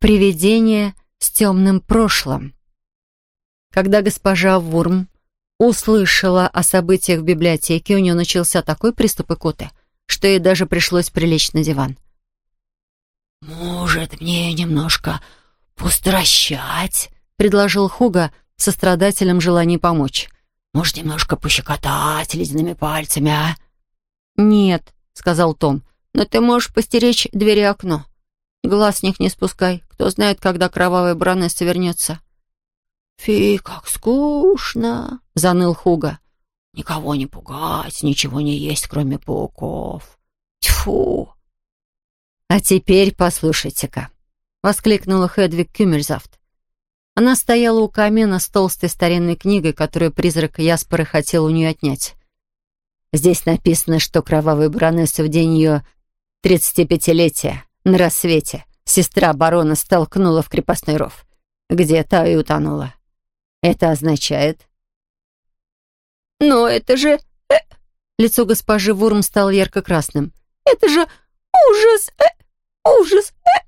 Привидение с темным прошлым. Когда госпожа Вурм услышала о событиях в библиотеке, у нее начался такой приступ икоты, что ей даже пришлось прилечь на диван. «Может, мне немножко пустращать?» — предложил Хуга со страдателем желанием помочь. «Может, немножко пощекотать ледяными пальцами, а?» «Нет», — сказал Том, — «но ты можешь постеречь двери и окно. Глаз с них не спускай. Кто знает, когда кровавая бранесса вернется». «Фи, как скучно!» — заныл Хуга. «Никого не пугать, ничего не есть, кроме пауков. Тьфу!» «А теперь послушайте-ка», — воскликнула Хедвиг Кюмельзавт. Она стояла у камина с толстой старинной книгой, которую призрак Яспера хотел у нее отнять. Здесь написано, что кровавая баронесса в день ее тридцатипятилетия на рассвете сестра барона столкнула в крепостной ров, где та и утонула. Это означает... «Но это же...» э, Лицо госпожи Вурм стало ярко-красным. «Это же ужас! Э, ужас! Э.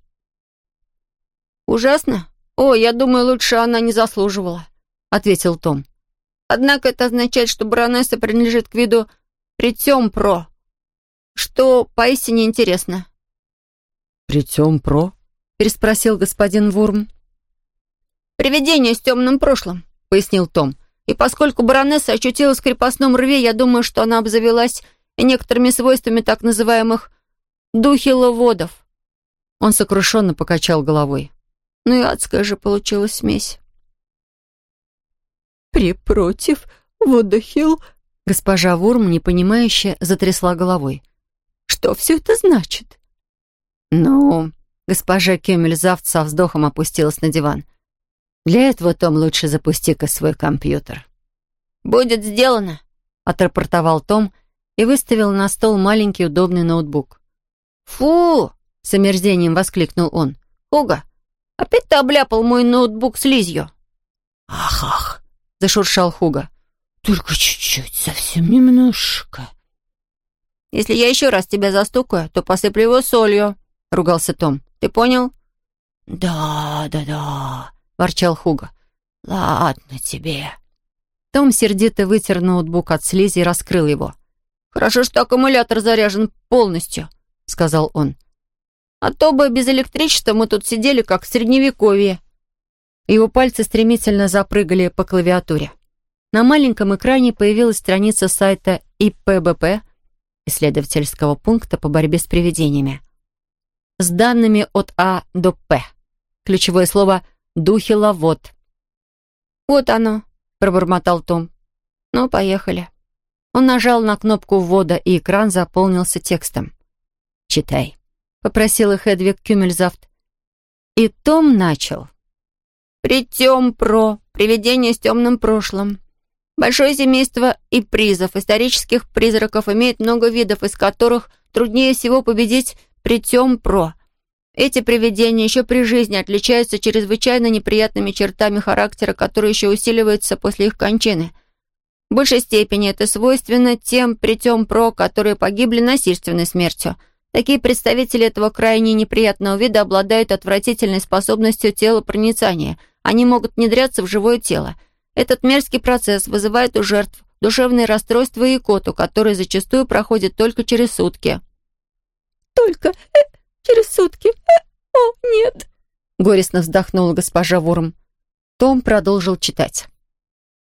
«Ужасно? О, я думаю, лучше она не заслуживала», — ответил Том. «Однако это означает, что баронесса принадлежит к виду притем-про, что поистине интересно». «Притем-про?» — переспросил господин Вурм. «Привидение с темным прошлым», — пояснил Том. «И поскольку баронесса очутилась в крепостном рве, я думаю, что она обзавелась некоторыми свойствами так называемых духиловодов». Он сокрушенно покачал головой. «Ну и адская же получилась смесь». «Припротив, водохил...» Госпожа Вурм, непонимающе, затрясла головой. «Что все это значит?» «Ну...» Госпожа Кемельзавт со вздохом опустилась на диван. «Для этого, Том, лучше запусти-ка свой компьютер». «Будет сделано», — отрапортовал Том и выставил на стол маленький удобный ноутбук. «Фу!» — с омерзением воскликнул он. «Хуга, опять ты обляпал мой ноутбук слизью». «Ах-ах!» — зашуршал Хуга. «Только чуть-чуть, совсем немножко». «Если я еще раз тебя застукаю, то посыплю его солью», — ругался Том. «Ты понял?» «Да, да, да», — ворчал Хуга. «Ладно тебе». Том сердито вытер ноутбук от слизи и раскрыл его. «Хорошо, что аккумулятор заряжен полностью», — сказал он. «А то бы без электричества мы тут сидели, как в Средневековье». Его пальцы стремительно запрыгали по клавиатуре. На маленьком экране появилась страница сайта ИПБП, исследовательского пункта по борьбе с привидениями. С данными от А до П. Ключевое слово «духиловод». «Вот оно», — пробормотал Том. «Ну, поехали». Он нажал на кнопку ввода, и экран заполнился текстом. «Читай», — попросила Хедвиг Кюмельзавт. И Том начал. «Притем про привидение с темным прошлым. Большое семейство и призов исторических призраков имеет много видов, из которых труднее всего победить притем про. Эти привидения еще при жизни отличаются чрезвычайно неприятными чертами характера, которые еще усиливаются после их кончины. В большей степени это свойственно тем притем про, которые погибли насильственной смертью. Такие представители этого крайне неприятного вида обладают отвратительной способностью телопроницания. Они могут внедряться в живое тело. Этот мерзкий процесс вызывает у жертв душевные расстройства и икоту, которые зачастую проходят только через сутки. «Только э, через сутки? Э, о, нет!» Горестно вздохнула госпожа Вурм. Том продолжил читать.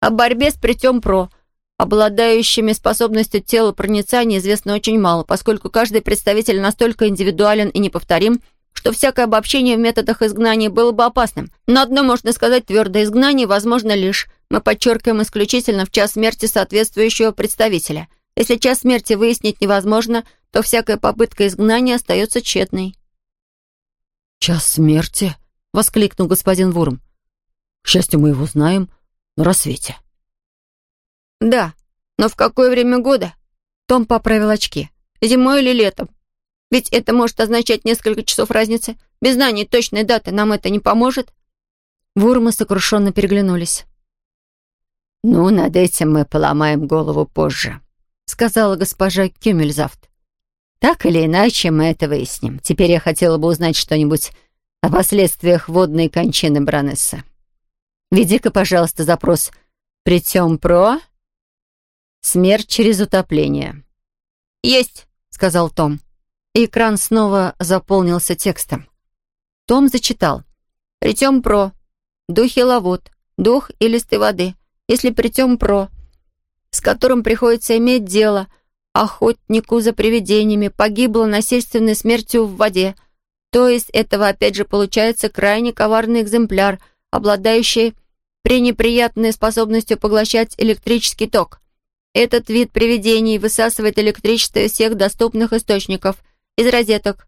О борьбе с притем про, обладающими способностью тела проницания, известно очень мало, поскольку каждый представитель настолько индивидуален и неповторим, что всякое обобщение в методах изгнания было бы опасным. Но одно можно сказать твердо, изгнание возможно лишь, мы подчеркиваем исключительно в час смерти соответствующего представителя. Если час смерти выяснить невозможно, то всякая попытка изгнания остается тщетной. «Час смерти?» — воскликнул господин Вурм. «К счастью, мы его знаем на рассвете». «Да, но в какое время года?» Том поправил очки. «Зимой или летом? Ведь это может означать несколько часов разницы. Без знания точной даты нам это не поможет». Вурмы сокрушенно переглянулись. «Ну, над этим мы поломаем голову позже», — сказала госпожа Кюмельзавт. «Так или иначе, мы это выясним. Теперь я хотела бы узнать что-нибудь о последствиях водной кончины баронессы. Веди-ка, пожалуйста, запрос «Притем про...» «Смерть через утопление». «Есть», — сказал Том. И экран снова заполнился текстом. Том зачитал. «Притем про. Дух ловот, дух и листы воды. Если притем про, с которым приходится иметь дело, охотнику за привидениями погибло насильственной смертью в воде, то есть этого опять же получается крайне коварный экземпляр, обладающий пренеприятной способностью поглощать электрический ток. Этот вид привидений высасывает электричество из всех доступных источников, из розеток,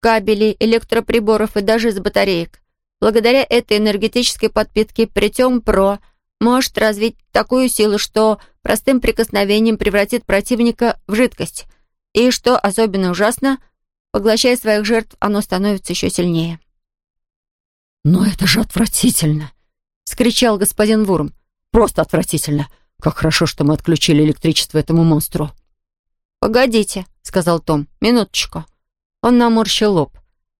кабелей, электроприборов и даже из батареек. Благодаря этой энергетической подпитке Притем Про может развить такую силу, что простым прикосновением превратит противника в жидкость. И, что особенно ужасно, поглощая своих жертв, оно становится еще сильнее. «Но это же отвратительно!» — скричал господин Вурм. «Просто отвратительно! Как хорошо, что мы отключили электричество этому монстру!» «Погодите», — сказал Том, — «минуточку». Он наморщил лоб.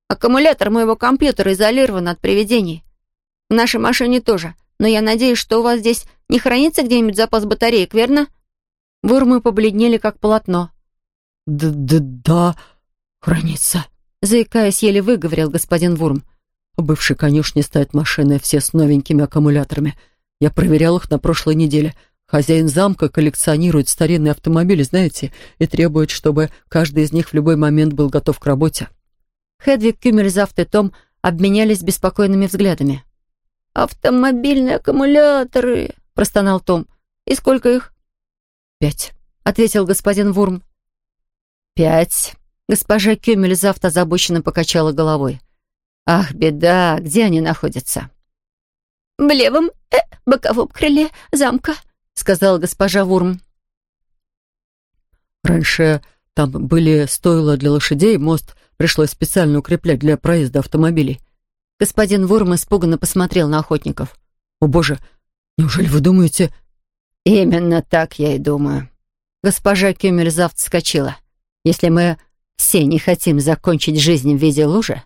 «Аккумулятор моего компьютера изолирован от привидений. В нашей машине тоже, но я надеюсь, что у вас здесь не хранится где-нибудь запас батареек, верно?» Вурмы побледнели, как полотно. «Да-да-да, хранится», — заикаясь, еле выговорил господин Вурм. «В бывшей конюшне стоят машины, все с новенькими аккумуляторами. Я проверял их на прошлой неделе. Хозяин замка коллекционирует старинные автомобили, знаете, и требует, чтобы каждый из них в любой момент был готов к работе». Хедвиг, Кюмельзавт и Том обменялись беспокойными взглядами. «Автомобильные аккумуляторы», — простонал Том. «И сколько их?» «Пять», — ответил господин Вурм. «Пять». Госпожа Кюмельзавт озабоченно покачала головой. «Ах, беда, где они находятся?» «В левом э, боковом крыле замка», сказала госпожа Вурм. «Раньше там были стойла для лошадей, мост пришлось специально укреплять для проезда автомобилей». Господин Вурм испуганно посмотрел на охотников. «О боже, неужели вы думаете...» «Именно так я и думаю». Госпожа Кюмельзавт вскочила. «Если мы все не хотим закончить жизнь в виде лужи,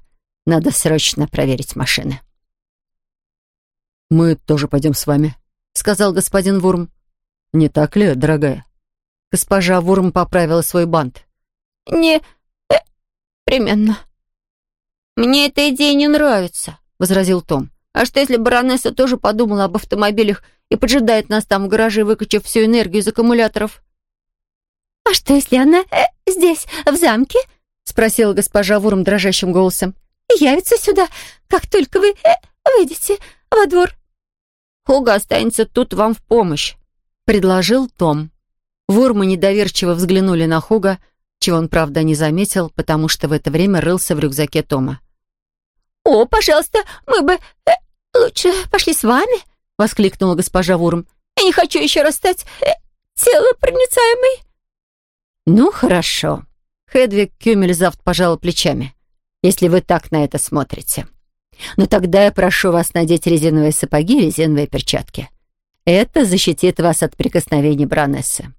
надо срочно проверить машины». «Мы тоже пойдем с вами», — сказал господин Вурм. Не так ли, дорогая?» Госпожа Вурм поправила свой бант. «Не... Э, применно». «Мне эта идея не нравится», — возразил Том. «А что, если баронесса тоже подумала об автомобилях и поджидает нас там в гараже, выкачав всю энергию из аккумуляторов?» «А что, если она э, здесь, в замке?» — спросила госпожа Вурм дрожащим голосом. «Явится сюда, как только вы э, выйдете во двор». «Хуга останется тут вам в помощь», предложил Том. Вурмы недоверчиво взглянули на Хуга, чего он, правда, не заметил, потому что в это время рылся в рюкзаке Тома. «О, пожалуйста, мы бы э, лучше пошли с вами», — воскликнула госпожа Вурм. «Я не хочу еще раз стать э, телопроницаемой». «Ну, хорошо», — Хедвиг Кюмельзавт пожала плечами, «если вы так на это смотрите. Но тогда я прошу вас надеть резиновые сапоги и резиновые перчатки. Это защитит вас от прикосновений баронессы.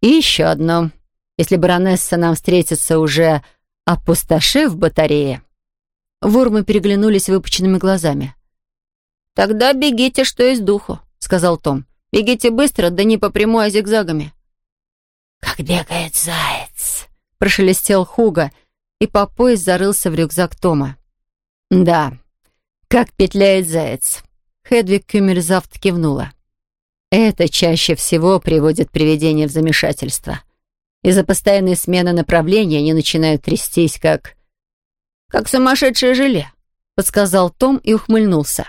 И еще одно. Если баронесса нам встретится уже опустошив батареи. Вормы переглянулись выпученными глазами. «Тогда бегите, что из духу», — сказал Том. «Бегите быстро, да не по прямой, а зигзагами». «Как бегает заяц», — прошелестел Хуга, и по пояс зарылся в рюкзак Тома. «Да, как петляет заяц», — Хедвиг Кюмельзавт кивнула. Это чаще всего приводит привидения в замешательство. Из-за постоянной смены направления они начинают трястись, как... «Как сумасшедшее желе», — подсказал Том и ухмыльнулся.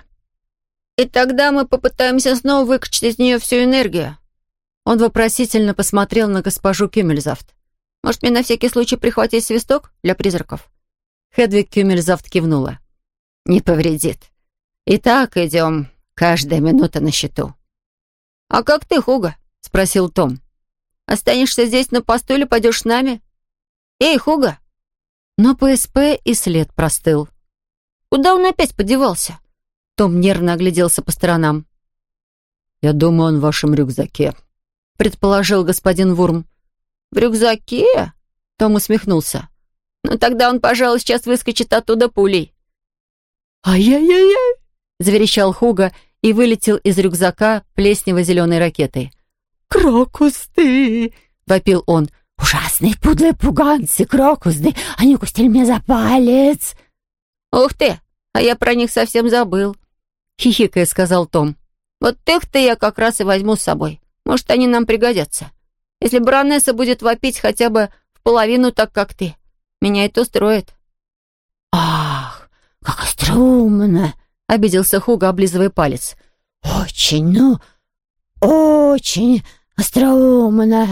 «И тогда мы попытаемся снова выкачать из нее всю энергию». Он вопросительно посмотрел на госпожу Кюмельзавт. «Может, мне на всякий случай прихватить свисток для призраков?» Хедвиг Кюмельзавт кивнула. «Не повредит. Итак, идем. Каждая минута на счету». «А как ты, Хуга?» — спросил Том. «Останешься здесь на посту или пойдешь с нами?» «Эй, Хуга!» Но ПСП и след простыл. «Куда он опять подевался?» Том нервно огляделся по сторонам. «Я думаю, он в вашем рюкзаке», — предположил господин Вурм. «В рюкзаке?» — Том усмехнулся. «Ну тогда он, пожалуй, сейчас выскочит оттуда пулей». «Ай-яй-яй-яй!» — заверещал Хуга и вылетел из рюкзака плеснево-зеленой ракетой. «Крокусты!» — вопил он. «Ужасные пудлые пуганцы, крокусды! Они укусили меня за палец!» «Ух ты! А я про них совсем забыл!» — хихикая сказал Том. «Вот их-то я как раз и возьму с собой. Может, они нам пригодятся. Если баронесса будет вопить хотя бы в половину так, как ты, меня это устроит». «Ах, как остроумно!» — обиделся Хуга, облизывая палец. «Очень, ну, очень остроумно!»